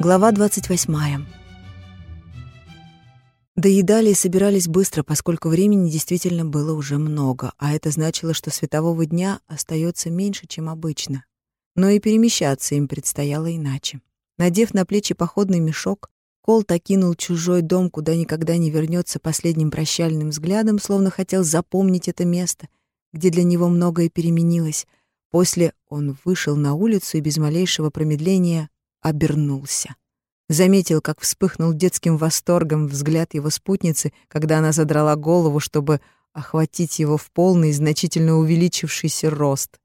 Глава 28. Доедали и собирались быстро, поскольку времени действительно было уже много, а это значило, что светового дня остается меньше, чем обычно. Но и перемещаться им предстояло иначе. Надев на плечи походный мешок, Колт окинул чужой дом, куда никогда не вернется последним прощальным взглядом, словно хотел запомнить это место, где для него многое переменилось. После он вышел на улицу и без малейшего промедления обернулся. Заметил, как вспыхнул детским восторгом взгляд его спутницы, когда она задрала голову, чтобы охватить его в полный, значительно увеличившийся рост.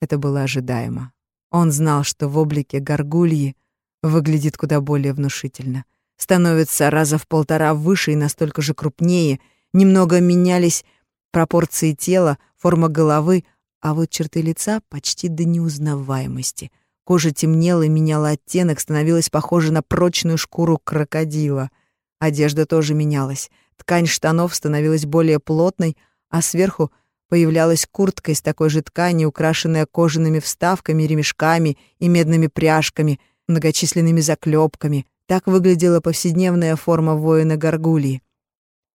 Это было ожидаемо. Он знал, что в облике горгульи выглядит куда более внушительно. Становится раза в полтора выше и настолько же крупнее. Немного менялись пропорции тела, форма головы, а вот черты лица почти до неузнаваемости. Кожа темнела и меняла оттенок, становилась похожа на прочную шкуру крокодила. Одежда тоже менялась. Ткань штанов становилась более плотной, а сверху появлялась куртка из такой же ткани, украшенная кожаными вставками, ремешками и медными пряжками, многочисленными заклепками. Так выглядела повседневная форма воина Гаргулии.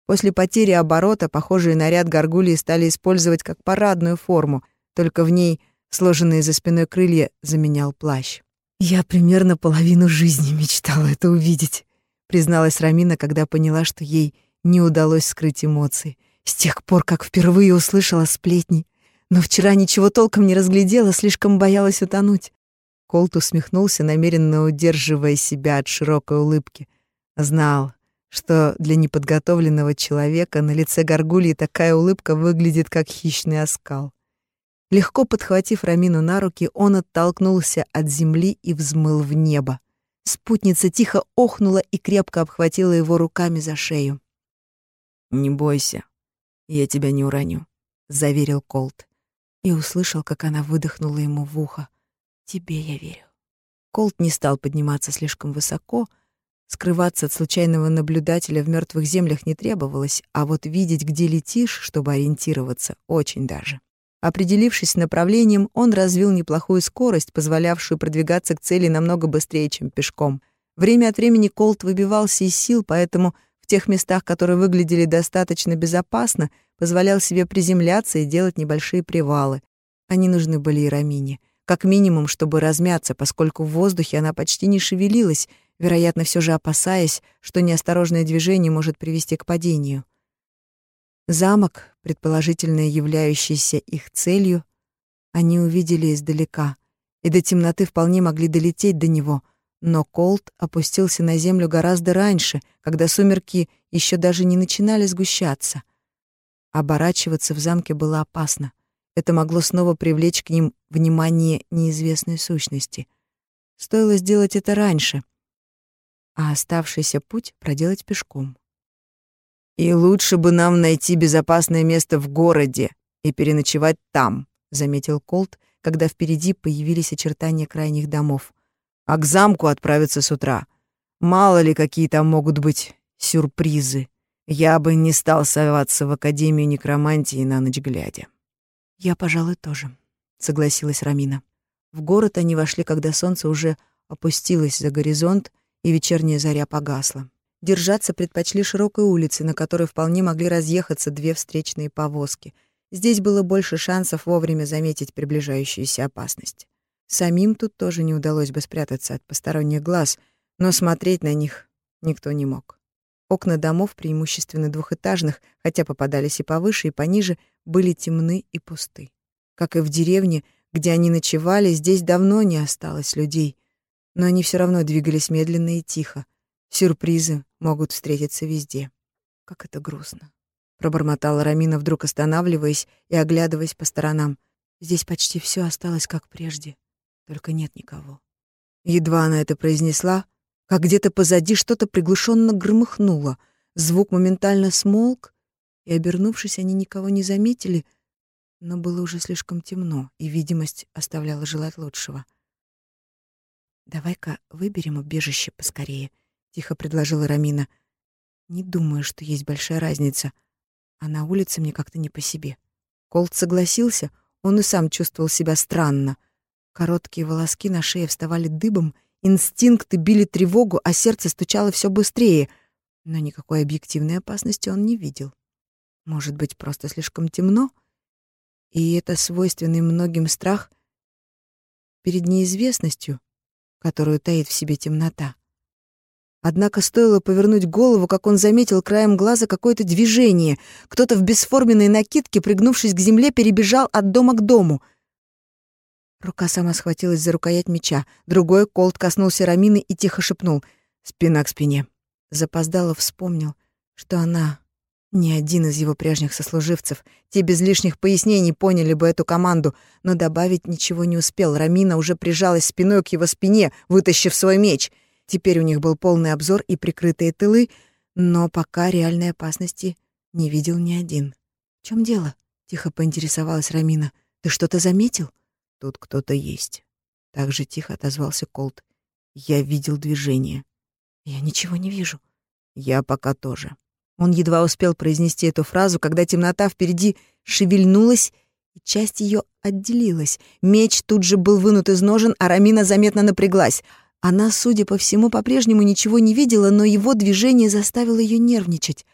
После потери оборота похожий наряд Гаргулии стали использовать как парадную форму, только в ней — Сложенные за спиной крылья заменял плащ. «Я примерно половину жизни мечтала это увидеть», — призналась Рамина, когда поняла, что ей не удалось скрыть эмоции. С тех пор, как впервые услышала сплетни. Но вчера ничего толком не разглядела, слишком боялась утонуть. Колт усмехнулся, намеренно удерживая себя от широкой улыбки. Знал, что для неподготовленного человека на лице горгульи такая улыбка выглядит как хищный оскал. Легко подхватив Рамину на руки, он оттолкнулся от земли и взмыл в небо. Спутница тихо охнула и крепко обхватила его руками за шею. «Не бойся, я тебя не уроню», — заверил Колт. И услышал, как она выдохнула ему в ухо. «Тебе я верю». Колт не стал подниматься слишком высоко, скрываться от случайного наблюдателя в мертвых землях не требовалось, а вот видеть, где летишь, чтобы ориентироваться, очень даже. Определившись с направлением, он развил неплохую скорость, позволявшую продвигаться к цели намного быстрее, чем пешком. Время от времени Колт выбивался из сил, поэтому в тех местах, которые выглядели достаточно безопасно, позволял себе приземляться и делать небольшие привалы. Они нужны были и Рамине. Как минимум, чтобы размяться, поскольку в воздухе она почти не шевелилась, вероятно, все же опасаясь, что неосторожное движение может привести к падению. Замок, предположительно являющийся их целью, они увидели издалека, и до темноты вполне могли долететь до него, но Колт опустился на землю гораздо раньше, когда сумерки еще даже не начинали сгущаться. Оборачиваться в замке было опасно. Это могло снова привлечь к ним внимание неизвестной сущности. Стоило сделать это раньше, а оставшийся путь проделать пешком. «И лучше бы нам найти безопасное место в городе и переночевать там», — заметил Колт, когда впереди появились очертания крайних домов. «А к замку отправиться с утра. Мало ли, какие там могут быть сюрпризы. Я бы не стал соваться в Академию некромантии на ночь глядя». «Я, пожалуй, тоже», — согласилась Рамина. В город они вошли, когда солнце уже опустилось за горизонт, и вечерняя заря погасла. Держаться предпочли широкой улицы, на которой вполне могли разъехаться две встречные повозки. Здесь было больше шансов вовремя заметить приближающуюся опасность. Самим тут тоже не удалось бы спрятаться от посторонних глаз, но смотреть на них никто не мог. Окна домов, преимущественно двухэтажных, хотя попадались и повыше, и пониже, были темны и пусты. Как и в деревне, где они ночевали, здесь давно не осталось людей, но они все равно двигались медленно и тихо, Сюрпризы могут встретиться везде. Как это грустно. Пробормотала Рамина, вдруг останавливаясь и оглядываясь по сторонам. Здесь почти все осталось как прежде, только нет никого. Едва она это произнесла, как где-то позади что-то приглушенно громыхнуло. Звук моментально смолк, и, обернувшись, они никого не заметили, но было уже слишком темно, и видимость оставляла желать лучшего. «Давай-ка выберем убежище поскорее», тихо предложила Рамина. Не думаю, что есть большая разница. А на улице мне как-то не по себе. Колт согласился, он и сам чувствовал себя странно. Короткие волоски на шее вставали дыбом, Инстинкты били тревогу, а сердце стучало все быстрее. Но никакой объективной опасности он не видел. Может быть, просто слишком темно? И это свойственный многим страх перед неизвестностью, которую таит в себе темнота. Однако стоило повернуть голову, как он заметил краем глаза какое-то движение. Кто-то в бесформенной накидке, пригнувшись к земле, перебежал от дома к дому. Рука сама схватилась за рукоять меча. Другой Колт коснулся Рамины и тихо шепнул «Спина к спине». Запоздало вспомнил, что она не один из его прежних сослуживцев. Те без лишних пояснений поняли бы эту команду, но добавить ничего не успел. Рамина уже прижалась спиной к его спине, вытащив свой меч — Теперь у них был полный обзор и прикрытые тылы, но пока реальной опасности не видел ни один. «В чем дело?» — тихо поинтересовалась Рамина. «Ты что-то заметил?» «Тут кто-то есть». Так же тихо отозвался Колт. «Я видел движение». «Я ничего не вижу». «Я пока тоже». Он едва успел произнести эту фразу, когда темнота впереди шевельнулась, и часть ее отделилась. Меч тут же был вынут из ножен, а Рамина заметно напряглась — она, судя по всему, по-прежнему ничего не видела, но его движение заставило ее нервничать.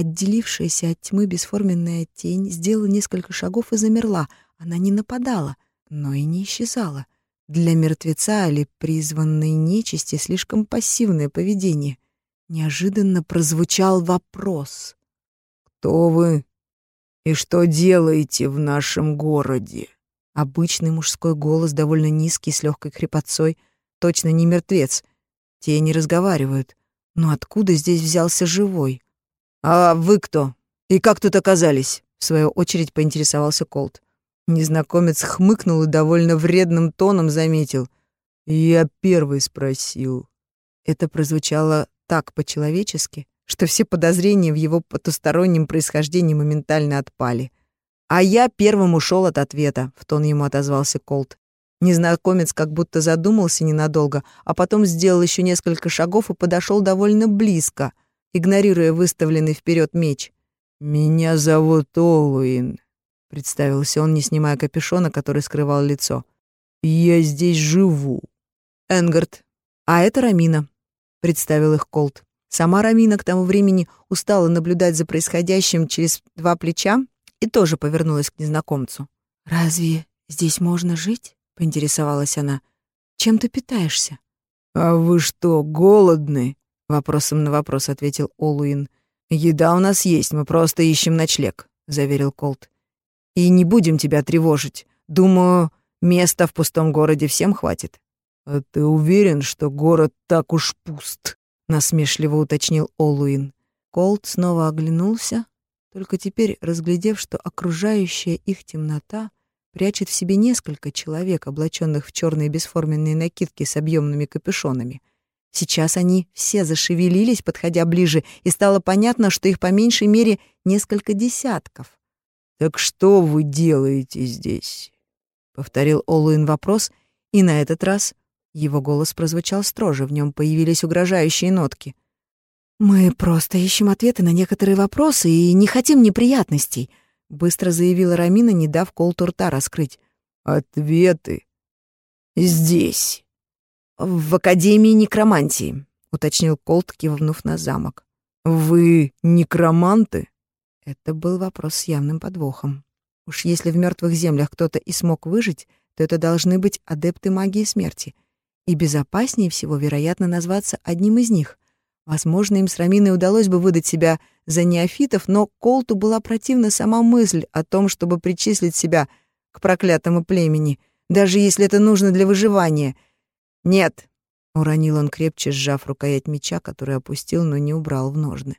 Отделившаяся от тьмы бесформенная тень сделала несколько шагов и замерла. Она не нападала, но и не исчезала. Для мертвеца или призванной нечисти слишком пассивное поведение. Неожиданно прозвучал вопрос. «Кто вы и что делаете в нашем городе?» Обычный мужской голос, довольно низкий, с легкой хрипотцой — точно не мертвец. Те не разговаривают. Но откуда здесь взялся живой? «А вы кто? И как тут оказались?» В свою очередь поинтересовался Колт. Незнакомец хмыкнул и довольно вредным тоном заметил. «Я первый спросил». Это прозвучало так по-человечески, что все подозрения в его потустороннем происхождении моментально отпали. «А я первым ушел от ответа», — в тон ему отозвался Колт. Незнакомец как будто задумался ненадолго, а потом сделал еще несколько шагов и подошел довольно близко, игнорируя выставленный вперед меч. «Меня зовут Олуин», — представился он, не снимая капюшона, который скрывал лицо. «Я здесь живу». «Энгард. А это Рамина», — представил их Колт. Сама Рамина к тому времени устала наблюдать за происходящим через два плеча и тоже повернулась к незнакомцу. «Разве здесь можно жить?» — поинтересовалась она. «Чем ты питаешься?» «А вы что, голодны?» — вопросом на вопрос ответил Олуин. «Еда у нас есть, мы просто ищем ночлег», — заверил Колт. «И не будем тебя тревожить. Думаю, места в пустом городе всем хватит». «А ты уверен, что город так уж пуст?» — насмешливо уточнил Олуин. Колт снова оглянулся, только теперь разглядев, что окружающая их темнота прячет в себе несколько человек, облаченных в черные бесформенные накидки с объемными капюшонами. Сейчас они все зашевелились, подходя ближе, и стало понятно, что их по меньшей мере несколько десятков. «Так что вы делаете здесь?» — повторил Олуин вопрос, и на этот раз его голос прозвучал строже, в нем появились угрожающие нотки. «Мы просто ищем ответы на некоторые вопросы и не хотим неприятностей», — быстро заявила Рамина, не дав Колту рта раскрыть. «Ответы здесь». «В Академии некромантии», — уточнил Колт, кивнув на замок. «Вы некроманты?» Это был вопрос с явным подвохом. Уж если в мертвых землях кто-то и смог выжить, то это должны быть адепты магии смерти. И безопаснее всего, вероятно, назваться одним из них. Возможно, им с Раминой удалось бы выдать себя за неофитов, но Колту была противна сама мысль о том, чтобы причислить себя к проклятому племени, даже если это нужно для выживания. «Нет», — уронил он крепче, сжав рукоять меча, который опустил, но не убрал в ножны.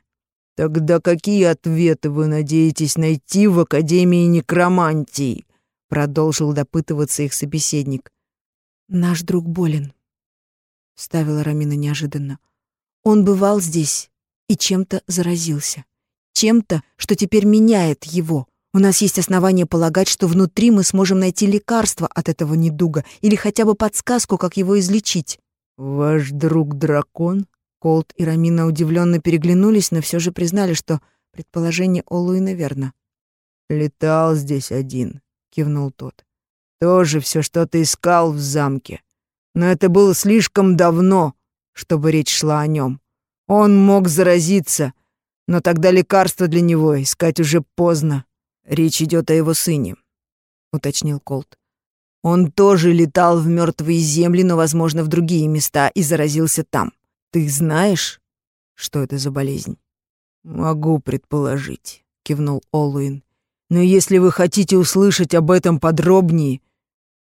«Тогда какие ответы вы надеетесь найти в Академии некромантии?» — продолжил допытываться их собеседник. «Наш друг болен», — ставила Рамина неожиданно. Он бывал здесь и чем-то заразился. Чем-то, что теперь меняет его. У нас есть основания полагать, что внутри мы сможем найти лекарство от этого недуга или хотя бы подсказку, как его излечить. «Ваш друг дракон?» Колт и Рамина удивленно переглянулись, но все же признали, что предположение Олуина верно. «Летал здесь один», — кивнул тот. «Тоже все что-то искал в замке. Но это было слишком давно, чтобы речь шла о нем. Он мог заразиться, но тогда лекарства для него искать уже поздно. Речь идет о его сыне, уточнил Колт. Он тоже летал в мертвые земли, но, возможно, в другие места и заразился там. Ты знаешь, что это за болезнь? Могу предположить, кивнул Олуин. Но если вы хотите услышать об этом подробнее,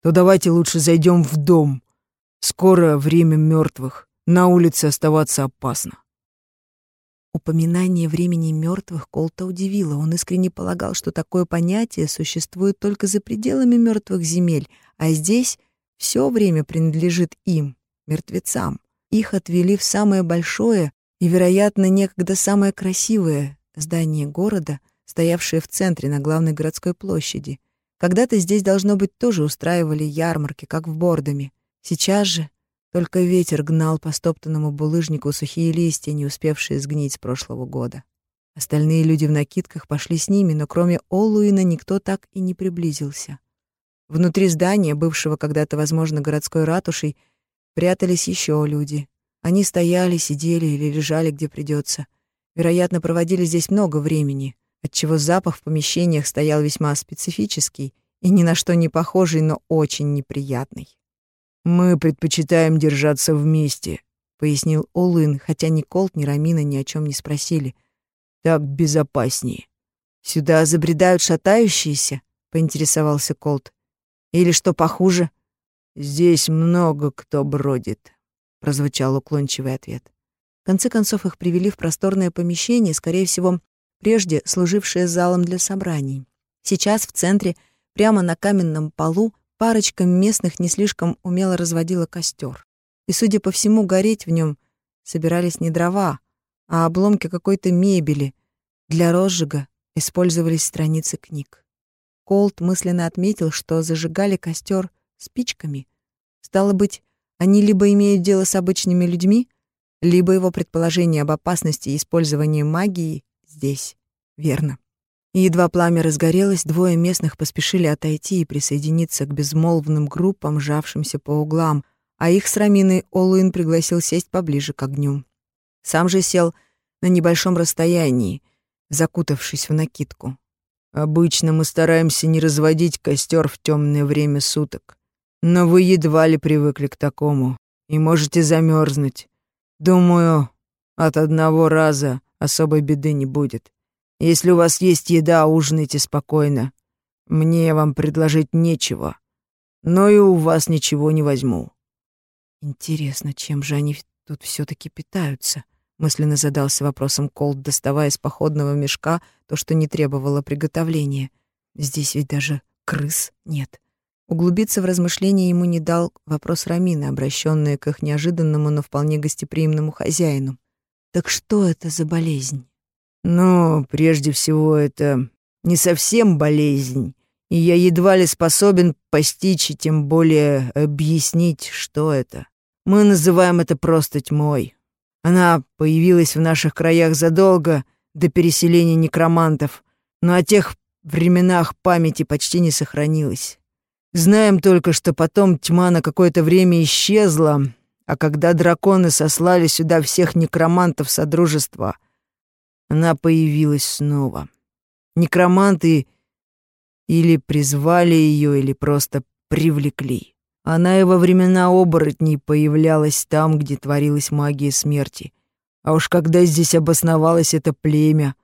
то давайте лучше зайдем в дом. Скоро время мертвых. На улице оставаться опасно. Упоминание времени мертвых Колта удивило. Он искренне полагал, что такое понятие существует только за пределами мертвых земель, а здесь все время принадлежит им, мертвецам. Их отвели в самое большое и, вероятно, некогда самое красивое здание города, стоявшее в центре на главной городской площади. Когда-то здесь, должно быть, тоже устраивали ярмарки, как в Бордоме. Сейчас же только ветер гнал по стоптанному булыжнику сухие листья, не успевшие сгнить с прошлого года. Остальные люди в накидках пошли с ними, но кроме Олуина никто так и не приблизился. Внутри здания, бывшего когда-то, возможно, городской ратушей, прятались еще люди. Они стояли, сидели или лежали, где придется. Вероятно, проводили здесь много времени, отчего запах в помещениях стоял весьма специфический и ни на что не похожий, но очень неприятный. «Мы предпочитаем держаться вместе», — пояснил Олын, хотя ни Колт, ни Рамина ни о чем не спросили. «Так безопаснее». «Сюда забредают шатающиеся?» — поинтересовался Колт. «Или что похуже?» «Здесь много кто бродит», — прозвучал уклончивый ответ. В конце концов их привели в просторное помещение, скорее всего, прежде служившее залом для собраний. Сейчас в центре, прямо на каменном полу, Парочка местных не слишком умело разводила костер. И, судя по всему, гореть в нем собирались не дрова, а обломки какой-то мебели. Для розжига использовались страницы книг. Колт мысленно отметил, что зажигали костер спичками. Стало быть, они либо имеют дело с обычными людьми, либо его предположение об опасности использования магии здесь верно. И едва пламя разгорелось, двое местных поспешили отойти и присоединиться к безмолвным группам, жавшимся по углам, а их с Раминой Олуин пригласил сесть поближе к огню. Сам же сел на небольшом расстоянии, закутавшись в накидку. «Обычно мы стараемся не разводить костер в темное время суток, но вы едва ли привыкли к такому и можете замерзнуть. Думаю, от одного раза особой беды не будет». Если у вас есть еда, ужинайте спокойно. Мне вам предложить нечего, но и у вас ничего не возьму». «Интересно, чем же они тут все таки питаются?» мысленно задался вопросом Колд, доставая из походного мешка то, что не требовало приготовления. Здесь ведь даже крыс нет. Углубиться в размышления ему не дал вопрос Рамины, обращенный к их неожиданному, но вполне гостеприимному хозяину. «Так что это за болезнь?» Но прежде всего это не совсем болезнь, и я едва ли способен постичь и тем более объяснить, что это. Мы называем это просто тьмой. Она появилась в наших краях задолго до переселения некромантов, но о тех временах памяти почти не сохранилось. Знаем только, что потом тьма на какое-то время исчезла, а когда драконы сослали сюда всех некромантов Содружества — она появилась снова. Некроманты или призвали ее, или просто привлекли. Она и во времена оборотней появлялась там, где творилась магия смерти. А уж когда здесь обосновалось это племя,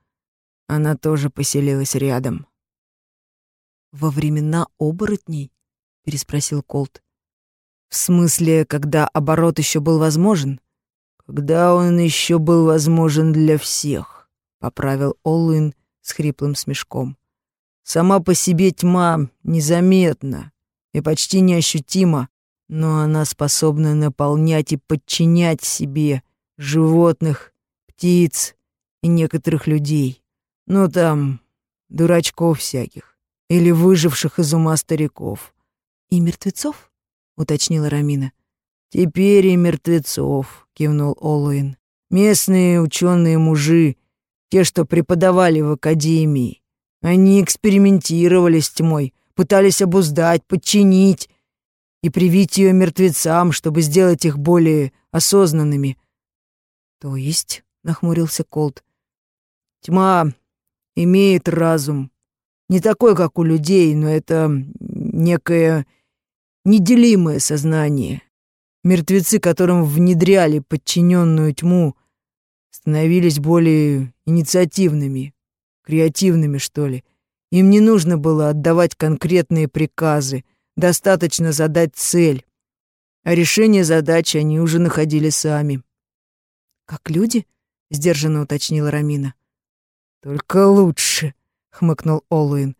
она тоже поселилась рядом. «Во времена оборотней?» — переспросил Колт. «В смысле, когда оборот еще был возможен?» «Когда он еще был возможен для всех» поправил Оллин с хриплым смешком. Сама по себе тьма незаметна и почти неощутима, но она способна наполнять и подчинять себе животных, птиц и некоторых людей. Ну там, дурачков всяких или выживших из ума стариков. «И мертвецов?» — уточнила Рамина. «Теперь и мертвецов», — кивнул Олуин. «Местные ученые мужи те, что преподавали в академии. Они экспериментировали с тьмой, пытались обуздать, подчинить. и привить ее мертвецам, чтобы сделать их более осознанными. То есть, нахмурился Колт, тьма имеет разум. Не такой, как у людей, но это некое неделимое сознание. Мертвецы, которым внедряли подчиненную тьму, становились более инициативными, креативными, что ли. Им не нужно было отдавать конкретные приказы, достаточно задать цель. А решение задачи они уже находили сами. «Как люди?» — сдержанно уточнила Рамина. «Только лучше», — хмыкнул Олуин,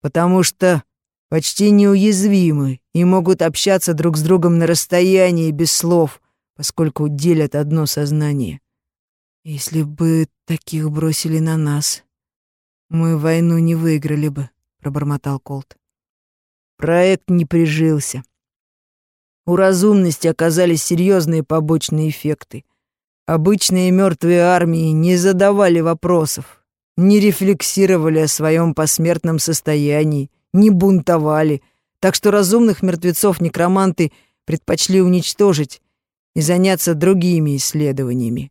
«потому что почти неуязвимы и могут общаться друг с другом на расстоянии без слов, поскольку делят одно сознание. Если бы таких бросили на нас, мы войну не выиграли бы, пробормотал Колт. Проект не прижился. У разумности оказались серьезные побочные эффекты. Обычные мертвые армии не задавали вопросов, не рефлексировали о своем посмертном состоянии, не бунтовали, так что разумных мертвецов некроманты предпочли уничтожить и заняться другими исследованиями.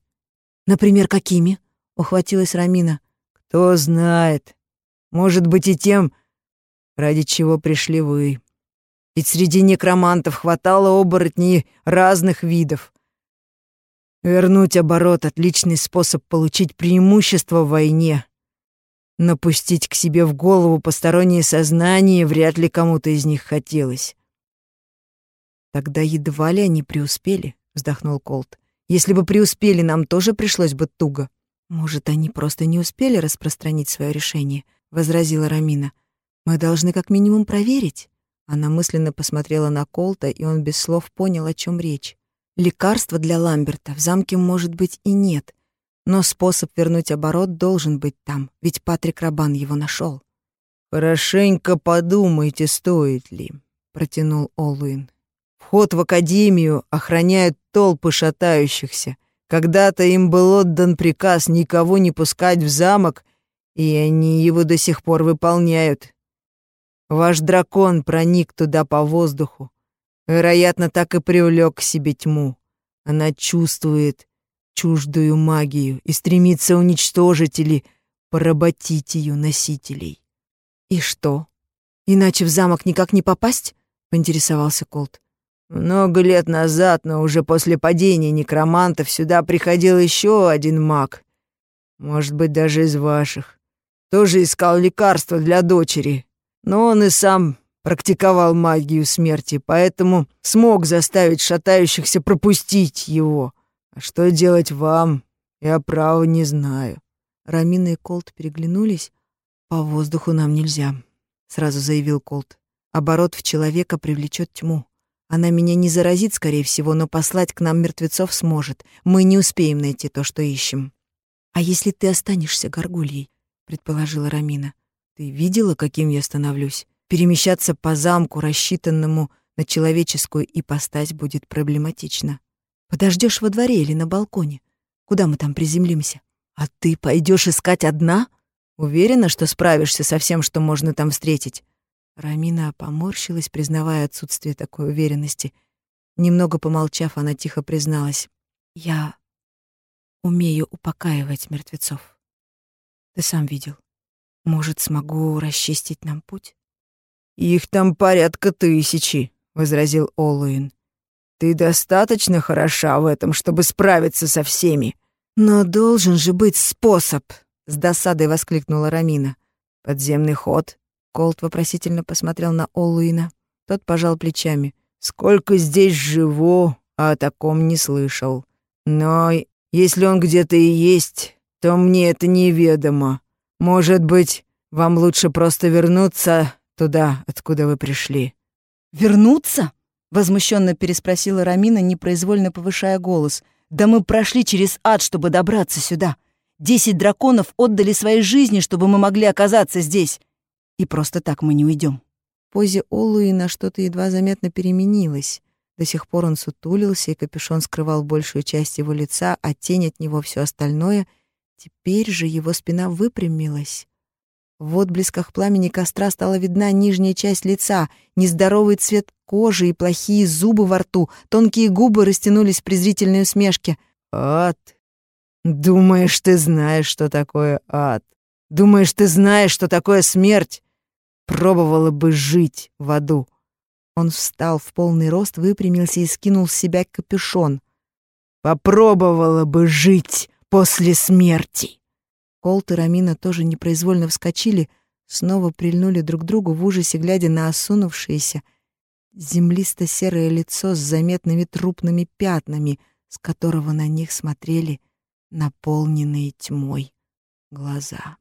«Например, какими?» — ухватилась Рамина. «Кто знает. Может быть, и тем, ради чего пришли вы. Ведь среди некромантов хватало оборотней разных видов. Вернуть оборот — отличный способ получить преимущество в войне. Напустить к себе в голову постороннее сознание вряд ли кому-то из них хотелось. «Тогда едва ли они преуспели», — вздохнул Колт. «Если бы преуспели, нам тоже пришлось бы туго». «Может, они просто не успели распространить свое решение», — возразила Рамина. Мы должны как минимум проверить. Она мысленно посмотрела на Колта, и он без слов понял, о чем речь. Лекарства для Ламберта в замке, может быть, и нет, но способ вернуть оборот должен быть там, ведь Патрик Рабан его нашел. «Хорошенько подумайте, стоит ли», — протянул Олуин. «Вход в академию охраняют толпы шатающихся. Когда-то им был отдан приказ никого не пускать в замок, и они его до сих пор выполняют. Ваш дракон проник туда по воздуху. Вероятно, так и привлек к себе тьму. Она чувствует чуждую магию и стремится уничтожить или поработить ее носителей. «И что? Иначе в замок никак не попасть?» — поинтересовался Колт. «Много лет назад, но уже после падения некромантов, сюда приходил еще один маг. Может быть, даже из ваших. Тоже искал лекарства для дочери. Но он и сам практиковал магию смерти, поэтому смог заставить шатающихся пропустить его. А что делать вам, я право не знаю. Рамина и Колт переглянулись. «По воздуху нам нельзя», — сразу заявил Колт. «Оборот в человека привлечет тьму. Она меня не заразит, скорее всего, но послать к нам мертвецов сможет. Мы не успеем найти то, что ищем». «А если ты останешься горгульей?» — предположила Рамина. Ты видела, каким я становлюсь? Перемещаться по замку, рассчитанному на человеческую ипостась, будет проблематично. Подождешь во дворе или на балконе? Куда мы там приземлимся? А ты пойдешь искать одна? Уверена, что справишься со всем, что можно там встретить?» Рамина поморщилась, признавая отсутствие такой уверенности. Немного помолчав, она тихо призналась. «Я умею упокаивать мертвецов. Ты сам видел. Может, смогу расчистить нам путь? Их там порядка тысячи, возразил Олуин. Ты достаточно хороша в этом, чтобы справиться со всеми. Но должен же быть способ, с досадой воскликнула Рамина. Подземный ход. Колт вопросительно посмотрел на Олуина. Тот пожал плечами. Сколько здесь живу, а о таком не слышал. Но если он где-то и есть, то мне это неведомо. Может быть, вам лучше просто вернуться туда, откуда вы пришли?» «Вернуться?» — возмущенно переспросила Рамина, непроизвольно повышая голос. «Да мы прошли через ад, чтобы добраться сюда. Десять драконов отдали свои жизни, чтобы мы могли оказаться здесь. И просто так мы не уйдем. Позе Олуина что-то едва заметно переменилось. До сих пор он сутулился, и капюшон скрывал большую часть его лица, а тень от него все остальное — Теперь же его спина выпрямилась. В отблесках пламени костра стала видна нижняя часть лица, нездоровый цвет кожи и плохие зубы во рту, тонкие губы растянулись в презрительной усмешке. «Ад! Думаешь, ты знаешь, что такое ад? Думаешь, ты знаешь, что такое смерть? Пробовала бы жить в аду!» Он встал в полный рост, выпрямился и скинул с себя капюшон. «Попробовала бы жить после смерти!» Колт и Рамина тоже непроизвольно вскочили, снова прильнули друг к другу в ужасе, глядя на осунувшееся, землисто-серое лицо с заметными трупными пятнами, с которого на них смотрели наполненные тьмой глаза.